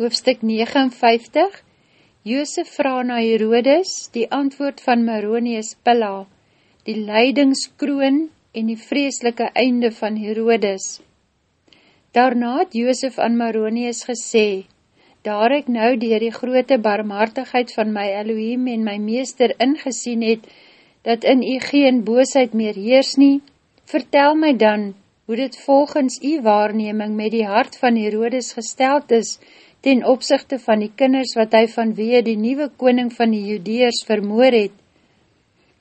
Hoofstuk 59 Joosef vraag na Herodes, die antwoord van Maronius Pilla, die leidingskroon en die vreeslike einde van Herodes. Daarna het Joosef aan Maronius gesê, Daar ek nou dier die grote barmhartigheid van my Elohim en my meester ingesien het, dat in u geen boosheid meer heers nie, vertel my dan, hoe dit volgens u waarneming met die hart van Herodes gesteld is, ten opzichte van die kinders wat hy vanweer die nieuwe koning van die judeers vermoor het.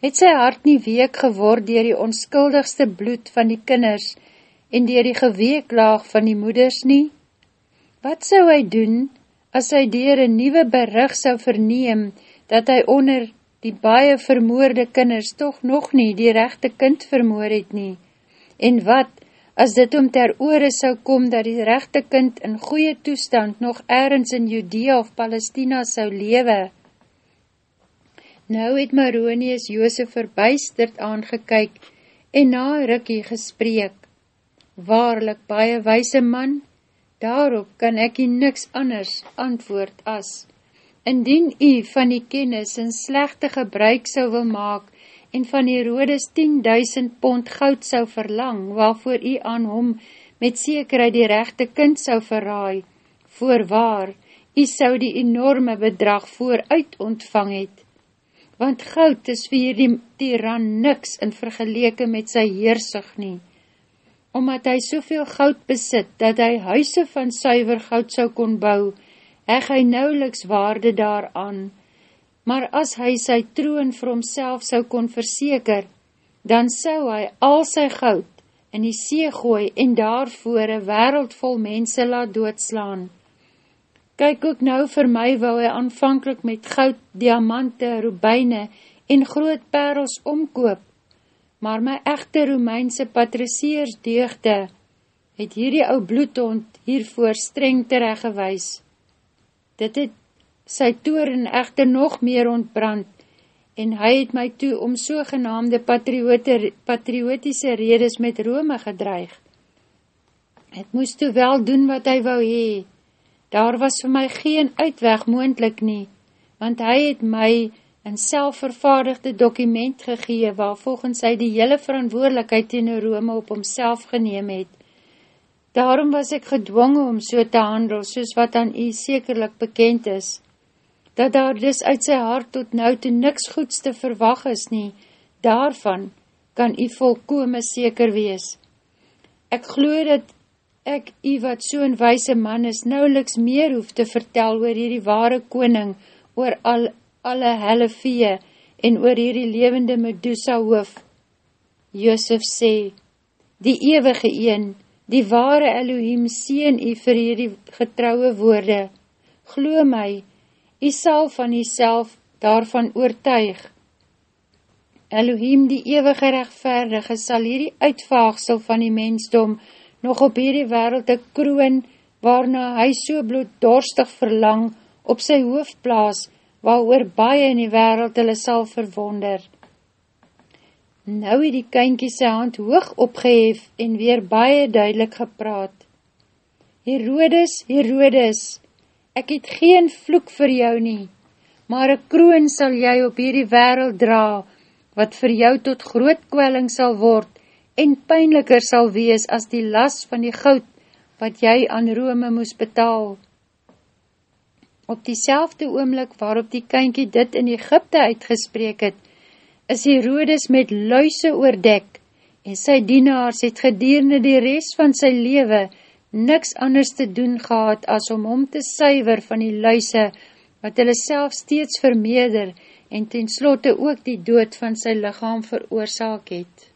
Het sy hart nie week geword dier die onskuldigste bloed van die kinders en dier die geweeklaag van die moeders nie? Wat sou hy doen, as hy dier een nieuwe berig sou verneem, dat hy onder die baie vermoorde kinders toch nog nie die rechte kind vermoor het nie. En wat, as dit om ter oore sou kom, dat die rechte kind in goeie toestand nog ergens in Judea of Palestina sou lewe. Nou het Maronius Joosef verbuisterd aangekyk en na rikkie gespreek. Waarlik, baie wijse man, Daarop kan ek nie niks anders antwoord as, Indien u van die kennis en slechte gebruik sou wil maak en van die rodes 10.000 pond goud sou verlang, waarvoor u aan hom met sekerheid die rechte kind sou verraai, voorwaar, u sou die enorme bedrag vooruit ontvang het. Want goud is vir die tiran niks in vergeleke met sy heersig nie omdat hy soveel goud besit, dat hy huise van suiver goud sou kon bou, heg hy nauweliks waarde daaraan. Maar as hy sy troon vir homself sou kon verseker, dan sou hy al sy goud in die see gooi en daarvoor een wereld vol mense laat doodslaan. Kyk ook nou vir my, wou hy aanvankelijk met goud, diamante, robijne en groot perels omkoop, maar my echte Romeinse patriciers deugde, het hierdie ou bloedhond hiervoor streng tereggewys. Dit het sy toren echte nog meer ontbrand, en hy het my toe om sogenaamde patriotiese redes met Rome gedreig. Het moest toe wel doen wat hy wou hee. Daar was vir my geen uitweg moendlik nie, want hy het my een selfvervaardigde dokument gegee, waar volgens hy die hele verantwoordelikheid in Rome op homself geneem het. Daarom was ek gedwongen om so te handel, soos wat aan u sekerlik bekend is, dat daar dus uit sy hart tot nou toe niks goeds te verwag is nie, daarvan kan u volkome seker wees. Ek glo dat ek u wat so'n wijse man is, nauweliks meer hoef te vertel oor hierdie ware koning, oor al alle helle vee en oor hierdie levende Medusa hoof. Joosef sê, die eeuwige een, die ware Elohim sien u vir hierdie getrouwe woorde. Glo my, u sal van self daarvan oortuig. Elohim, die eeuwige rechtverdige, sal hierdie uitvaagsel van die mensdom nog op hierdie wereld te kroon, waarna hy so bloeddorstig verlang, op sy hoofd plaas, waar oor baie in die wereld hulle sal verwonder. Nou het die kynkie sy hand hoog opgehef en weer baie duidelik gepraat. Herodes, Herodes, ek het geen vloek vir jou nie, maar een kroon sal jy op hierdie wereld dra, wat vir jou tot groot kwelling sal word en pijnliker sal wees as die las van die goud wat jy aan Rome moes betaal. Op die oomlik waarop die kynkie dit in Egypte uitgespreek het, is Herodes met luise oordek en sy dienaars het gedierende die rest van sy lewe niks anders te doen gehad as om om te suiver van die luise wat hulle self steeds vermeerder en ten slotte ook die dood van sy lichaam veroorzaak het.